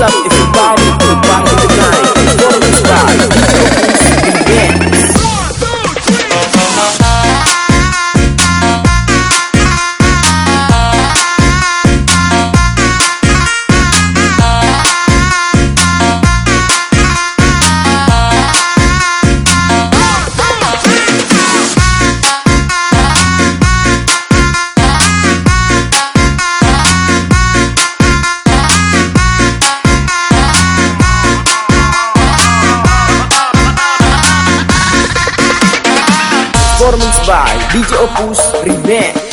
up by DJ Opus Remix.